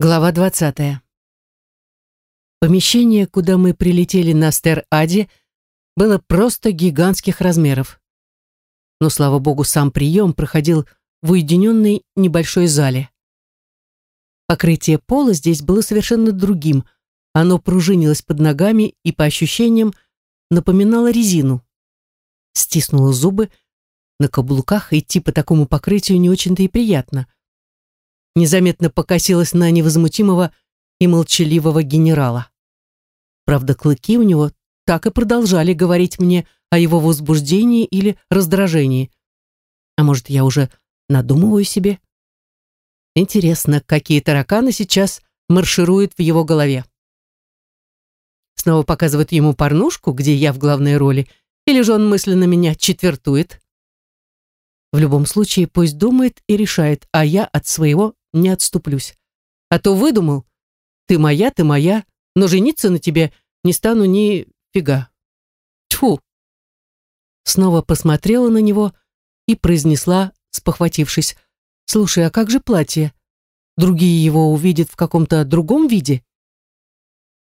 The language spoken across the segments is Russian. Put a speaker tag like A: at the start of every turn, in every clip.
A: Глава 20. Помещение, куда мы прилетели на Стер-Аде, было просто гигантских размеров. Но, слава богу, сам прием проходил в уединенной небольшой зале. Покрытие пола здесь было совершенно другим. Оно пружинилось под ногами и, по ощущениям, напоминало резину. Стиснула зубы. На каблуках идти по такому покрытию не очень-то и приятно — незаметно покосилась на невозмутимого и молчаливого генерала. Правда, клыки у него так и продолжали говорить мне о его возбуждении или раздражении. А может, я уже надумываю себе? Интересно, какие тараканы сейчас маршируют в его голове. Снова показывают ему порнушку, где я в главной роли, или же он мысленно меня четвертует? В любом случае, пусть думает и решает, а я от своего не отступлюсь. А то выдумал. Ты моя, ты моя, но жениться на тебе не стану ни фига. Тьфу. Снова посмотрела на него и произнесла, спохватившись. Слушай, а как же платье? Другие его увидят в каком-то другом виде?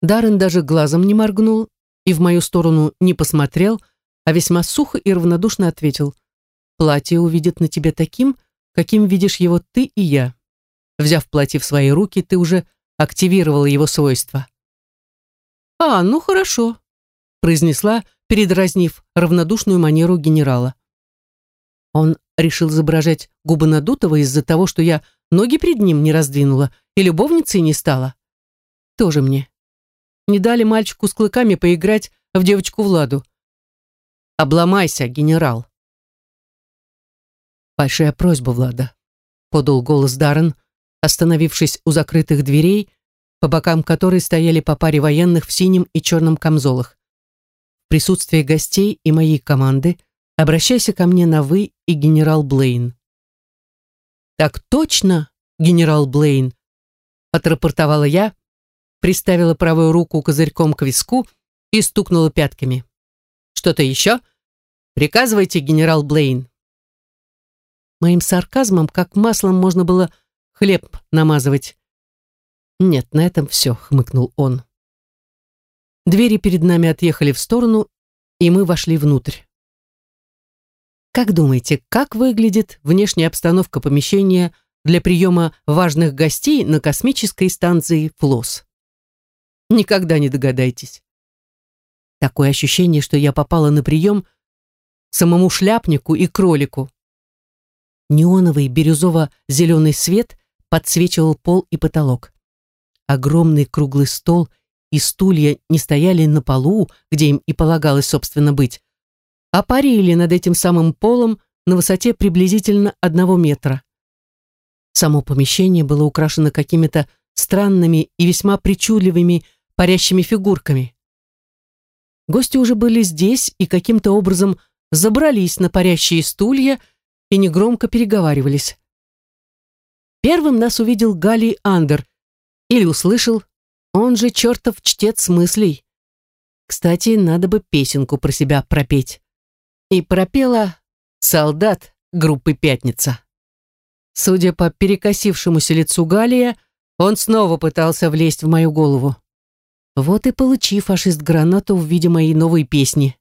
A: Даррен даже глазом не моргнул и в мою сторону не посмотрел, а весьма сухо и равнодушно ответил. Платье увидят на тебе таким, каким видишь его ты и я. Взяв платье в свои руки, ты уже активировала его свойства. «А, ну хорошо», — произнесла, передразнив равнодушную манеру генерала. Он решил изображать губы надутого из-за того, что я ноги перед ним не раздвинула и любовницей не стала. Тоже мне. Не дали мальчику с клыками поиграть в девочку Владу. «Обломайся, генерал!» «Большая просьба, Влада», — подал голос Даррен, — остановившись у закрытых дверей, по бокам которой стояли по паре военных в синем и черном камзолах. В присутствии гостей и моей команды обращайся ко мне на «вы» и генерал Блейн. «Так точно, генерал Блейн», — отрапортовала я, приставила правую руку козырьком к виску и стукнула пятками. «Что-то еще? Приказывайте, генерал Блейн». Моим сарказмом, как маслом, можно было хлеб намазывать. Нет, на этом все, хмыкнул он. Двери перед нами отъехали в сторону, и мы вошли внутрь. Как думаете, как выглядит внешняя обстановка помещения для приема важных гостей на космической станции ФЛОС? Никогда не догадаетесь. Такое ощущение, что я попала на прием самому шляпнику и кролику. Неоновый бирюзово-зеленый свет подсвечивал пол и потолок. Огромный круглый стол и стулья не стояли на полу, где им и полагалось, собственно, быть, а парили над этим самым полом на высоте приблизительно одного метра. Само помещение было украшено какими-то странными и весьма причудливыми парящими фигурками. Гости уже были здесь и каким-то образом забрались на парящие стулья и негромко переговаривались. Первым нас увидел Галий Андер. Или услышал, он же чертов чтец мыслей. Кстати, надо бы песенку про себя пропеть. И пропела «Солдат» группы «Пятница». Судя по перекосившемуся лицу Галия, он снова пытался влезть в мою голову. Вот и получи фашист гранату в виде моей новой песни.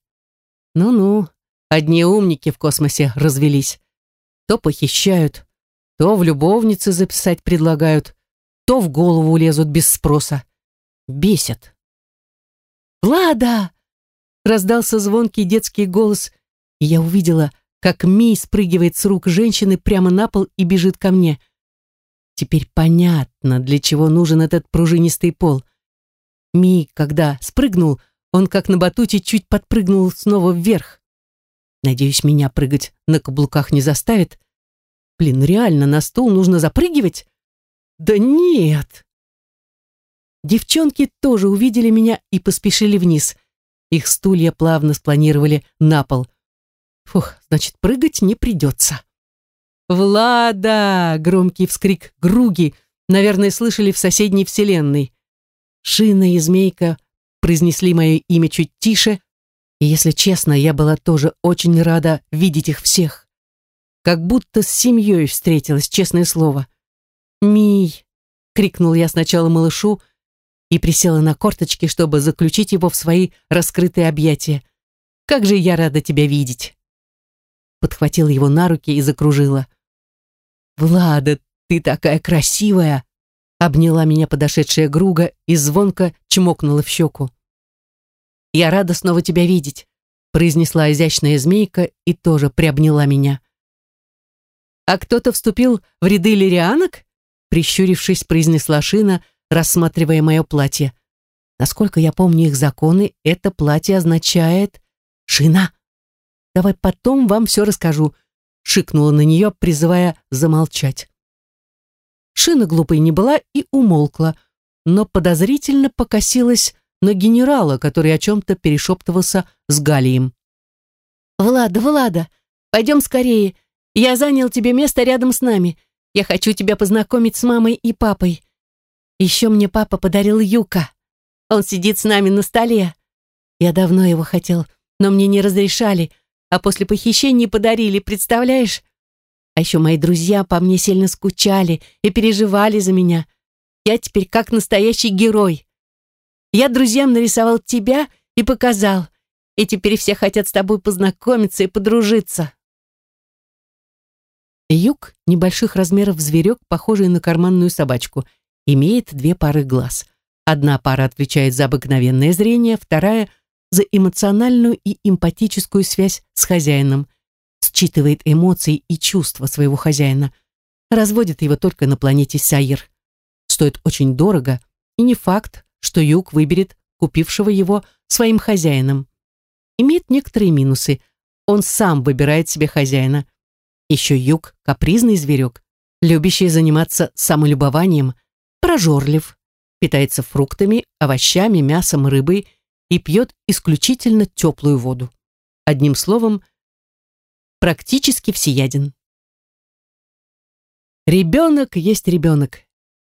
A: Ну-ну, одни умники в космосе развелись. То похищают, то в любовницы записать предлагают, то в голову лезут без спроса. Бесят. «Влада!» — раздался звонкий детский голос, и я увидела, как Мий спрыгивает с рук женщины прямо на пол и бежит ко мне. Теперь понятно, для чего нужен этот пружинистый пол. Мий, когда спрыгнул, он как на батуте чуть подпрыгнул снова вверх. Надеюсь, меня прыгать на каблуках не заставит, Блин, реально на стул нужно запрыгивать? Да нет! Девчонки тоже увидели меня и поспешили вниз. Их стулья плавно спланировали на пол. Фух, значит, прыгать не придется. «Влада!» — громкий вскрик Груги, наверное, слышали в соседней вселенной. Шина и Змейка произнесли мое имя чуть тише, и, если честно, я была тоже очень рада видеть их всех как будто с семьей встретилась, честное слово. Мий, крикнул я сначала малышу и присела на корточки, чтобы заключить его в свои раскрытые объятия. «Как же я рада тебя видеть!» Подхватила его на руки и закружила. «Влада, ты такая красивая!» Обняла меня подошедшая Груга и звонко чмокнула в щеку. «Я рада снова тебя видеть», произнесла изящная змейка и тоже приобняла меня. «А кто-то вступил в ряды лирианок?» прищурившись, произнесла Шина, рассматривая мое платье. Насколько я помню их законы, это платье означает... «Шина, давай потом вам все расскажу», шикнула на нее, призывая замолчать. Шина глупой не была и умолкла, но подозрительно покосилась на генерала, который о чем-то перешептывался с Галием. «Влада, Влада, пойдем скорее. Я занял тебе место рядом с нами. Я хочу тебя познакомить с мамой и папой. Еще мне папа подарил юка. Он сидит с нами на столе. Я давно его хотел, но мне не разрешали, а после похищения подарили, представляешь? А еще мои друзья по мне сильно скучали и переживали за меня. Я теперь как настоящий герой. Я друзьям нарисовал тебя и показал, и теперь все хотят с тобой познакомиться и подружиться. Юг небольших размеров зверек, похожий на карманную собачку, имеет две пары глаз. Одна пара отвечает за обыкновенное зрение, вторая — за эмоциональную и эмпатическую связь с хозяином, считывает эмоции и чувства своего хозяина, разводит его только на планете Сайер. Стоит очень дорого, и не факт, что Юг выберет купившего его своим хозяином. Имеет некоторые минусы. Он сам выбирает себе хозяина. Еще Юг – капризный зверек, любящий заниматься самолюбованием, прожорлив, питается фруктами, овощами, мясом, рыбой и пьет исключительно теплую воду. Одним словом, практически всеяден. Ребенок есть ребенок.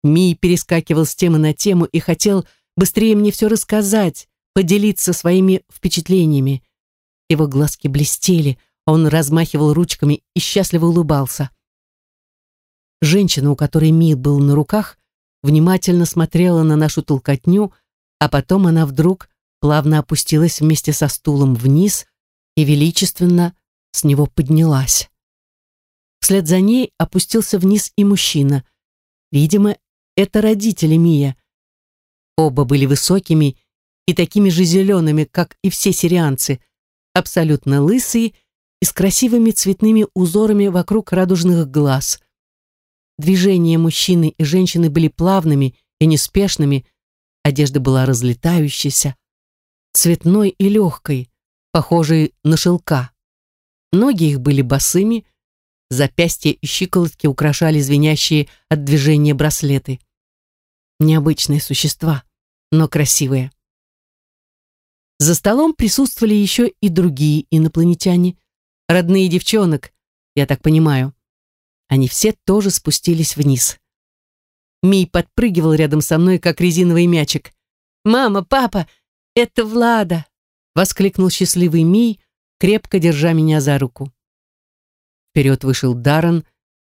A: Ми перескакивал с темы на тему и хотел быстрее мне все рассказать, поделиться своими впечатлениями. Его глазки блестели, он размахивал ручками и счастливо улыбался. Женщина, у которой Ми был на руках, внимательно смотрела на нашу толкотню, а потом она вдруг плавно опустилась вместе со стулом вниз и величественно с него поднялась. Вслед за ней опустился вниз и мужчина. Видимо, это родители Мия. Оба были высокими и такими же зелеными, как и все сирианцы, абсолютно лысые и с красивыми цветными узорами вокруг радужных глаз. Движения мужчины и женщины были плавными и неспешными, одежда была разлетающейся, цветной и легкой, похожей на шелка. Ноги их были босыми, запястья и щиколотки украшали звенящие от движения браслеты. Необычные существа, но красивые. За столом присутствовали еще и другие инопланетяне, родные девчонок, я так понимаю. Они все тоже спустились вниз. Мий подпрыгивал рядом со мной, как резиновый мячик. «Мама, папа, это Влада!» Воскликнул счастливый Мий, крепко держа меня за руку. Вперед вышел Даррен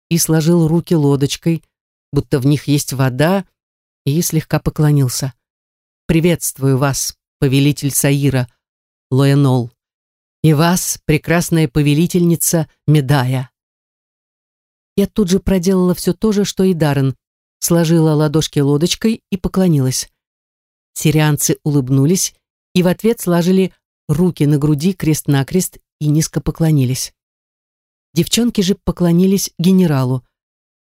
A: и сложил руки лодочкой, будто в них есть вода, и слегка поклонился. «Приветствую вас, повелитель Саира, Лоэнол, и вас, прекрасная повелительница Медая». Я тут же проделала все то же, что и Даррен, сложила ладошки лодочкой и поклонилась. Сирианцы улыбнулись и в ответ сложили руки на груди крест-накрест и низко поклонились. Девчонки же поклонились генералу,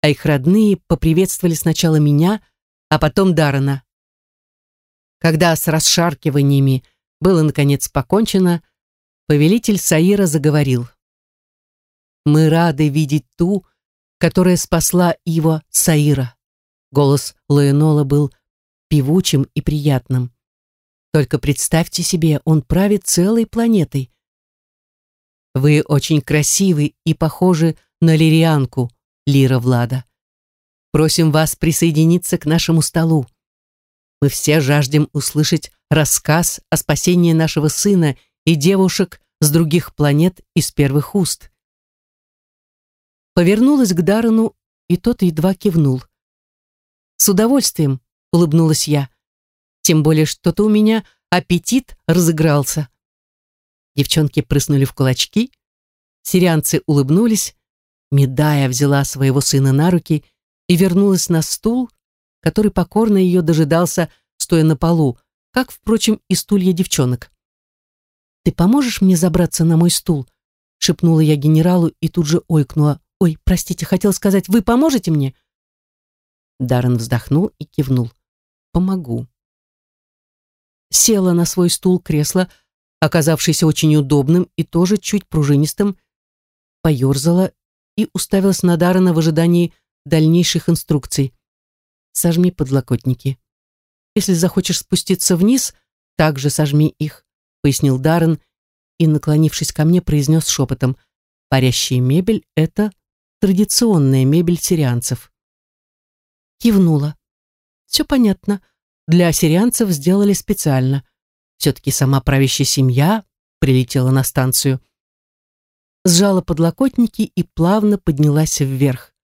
A: а их родные поприветствовали сначала меня, а потом Дарана. Когда с расшаркиваниями было наконец покончено, повелитель Саира заговорил. «Мы рады видеть ту, которая спасла его Саира». Голос Лоэнола был певучим и приятным. Только представьте себе, он правит целой планетой. Вы очень красивы и похожи на лирианку, Лира Влада. Просим вас присоединиться к нашему столу. Мы все жаждем услышать рассказ о спасении нашего сына и девушек с других планет из первых уст. Повернулась к Даррену, и тот едва кивнул. С удовольствием, улыбнулась я. Тем более что-то у меня аппетит разыгрался. Девчонки прыснули в кулачки, сирианцы улыбнулись, Медая взяла своего сына на руки и вернулась на стул, который покорно ее дожидался, стоя на полу, как, впрочем, и стулья девчонок. «Ты поможешь мне забраться на мой стул?» шепнула я генералу и тут же ойкнула. «Ой, простите, хотел сказать, вы поможете мне?» Даррен вздохнул и кивнул. «Помогу». Села на свой стул кресло, оказавшееся очень удобным и тоже чуть пружинистым, поерзала и уставилась на Даррена в ожидании дальнейших инструкций. «Сожми подлокотники. Если захочешь спуститься вниз, также сожми их», пояснил Даррен и, наклонившись ко мне, произнес шепотом «Парящая мебель — это традиционная мебель сирианцев». Кивнула. «Все понятно. Для сирианцев сделали специально. Все-таки сама правящая семья прилетела на станцию» сжала подлокотники и плавно поднялась вверх.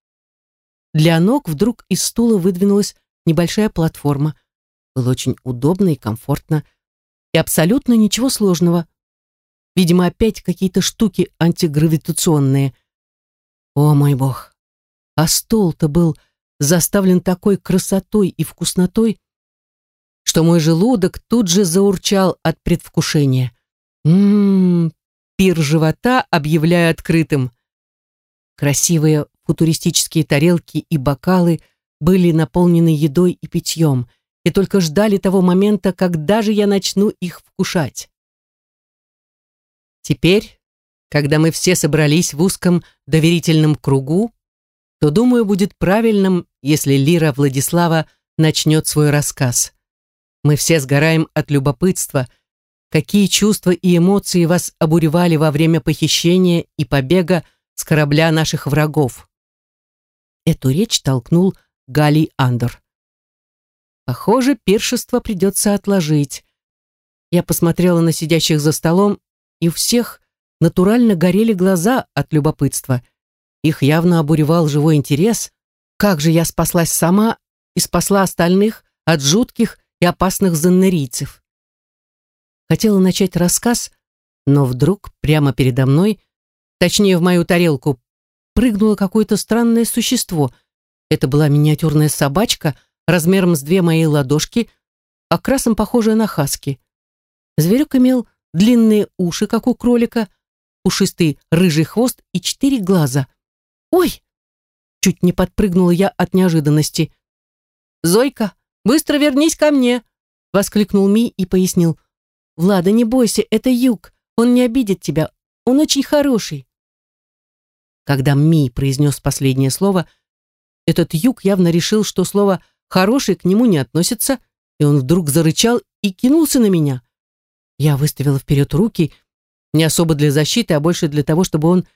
A: Для ног вдруг из стула выдвинулась небольшая платформа. Было очень удобно и комфортно. И абсолютно ничего сложного. Видимо, опять какие-то штуки антигравитационные. О мой бог! А стол-то был заставлен такой красотой и вкуснотой, что мой желудок тут же заурчал от предвкушения. Ммм, пир живота объявляю открытым. Красивые футуристические тарелки и бокалы были наполнены едой и питьем, и только ждали того момента, когда же я начну их вкушать. Теперь, когда мы все собрались в узком доверительном кругу, то, думаю, будет правильным, если Лира Владислава начнет свой рассказ. Мы все сгораем от любопытства – какие чувства и эмоции вас обуревали во время похищения и побега с корабля наших врагов. Эту речь толкнул Галий Андор. Похоже, пиршество придется отложить. Я посмотрела на сидящих за столом, и у всех натурально горели глаза от любопытства. Их явно обуревал живой интерес. Как же я спаслась сама и спасла остальных от жутких и опасных заннерийцев. Хотела начать рассказ, но вдруг прямо передо мной, точнее в мою тарелку, прыгнуло какое-то странное существо. Это была миниатюрная собачка размером с две мои ладошки, окрасом похожая на хаски. Зверек имел длинные уши, как у кролика, пушистый рыжий хвост и четыре глаза. «Ой!» Чуть не подпрыгнула я от неожиданности. «Зойка, быстро вернись ко мне!» Воскликнул Ми и пояснил. «Влада, не бойся, это Юг. Он не обидит тебя. Он очень хороший». Когда Ми произнес последнее слово, этот Юг явно решил, что слово «хороший» к нему не относится, и он вдруг зарычал и кинулся на меня. Я выставила вперед руки, не особо для защиты, а больше для того, чтобы он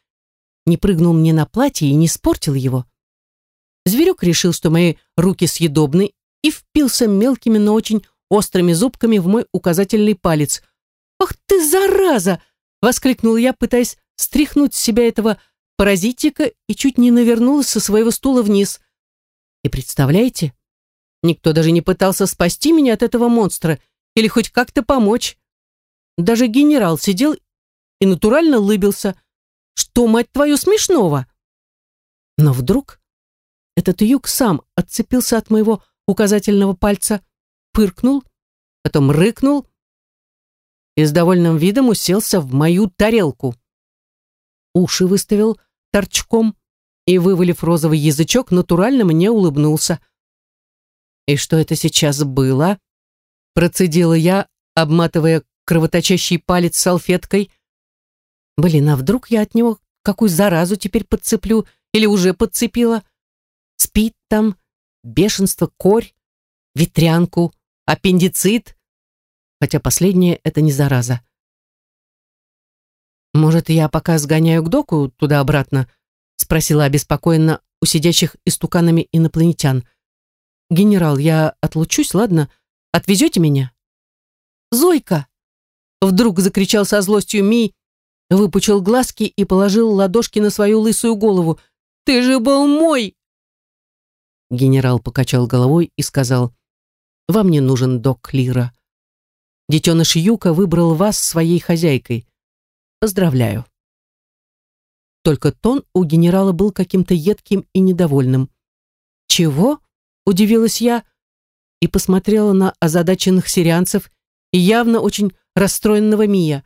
A: не прыгнул мне на платье и не испортил его. Зверек решил, что мои руки съедобны, и впился мелкими, но очень острыми зубками в мой указательный палец. «Ах ты, зараза!» — воскликнул я, пытаясь стряхнуть с себя этого паразитика и чуть не навернулась со своего стула вниз. И представляете, никто даже не пытался спасти меня от этого монстра или хоть как-то помочь. Даже генерал сидел и натурально улыбился. Что, мать твою, смешного? Но вдруг этот юг сам отцепился от моего указательного пальца, пыркнул, потом рыкнул и с довольным видом уселся в мою тарелку. Уши выставил торчком и, вывалив розовый язычок, натурально мне улыбнулся. «И что это сейчас было?» Процедила я, обматывая кровоточащий палец салфеткой. «Блин, а вдруг я от него какую заразу теперь подцеплю или уже подцепила? Спит там, бешенство, корь, ветрянку, аппендицит, хотя последнее это не зараза. «Может, я пока сгоняю к доку туда-обратно?» спросила обеспокоенно у сидящих истуканами инопланетян. «Генерал, я отлучусь, ладно? Отвезете меня?» «Зойка!» Вдруг закричал со злостью Ми, выпучил глазки и положил ладошки на свою лысую голову. «Ты же был мой!» Генерал покачал головой и сказал, «Вам не нужен док Лира. Детеныш Юка выбрал вас своей хозяйкой. Поздравляю». Только тон у генерала был каким-то едким и недовольным. «Чего?» — удивилась я и посмотрела на озадаченных сирианцев и явно очень расстроенного Мия.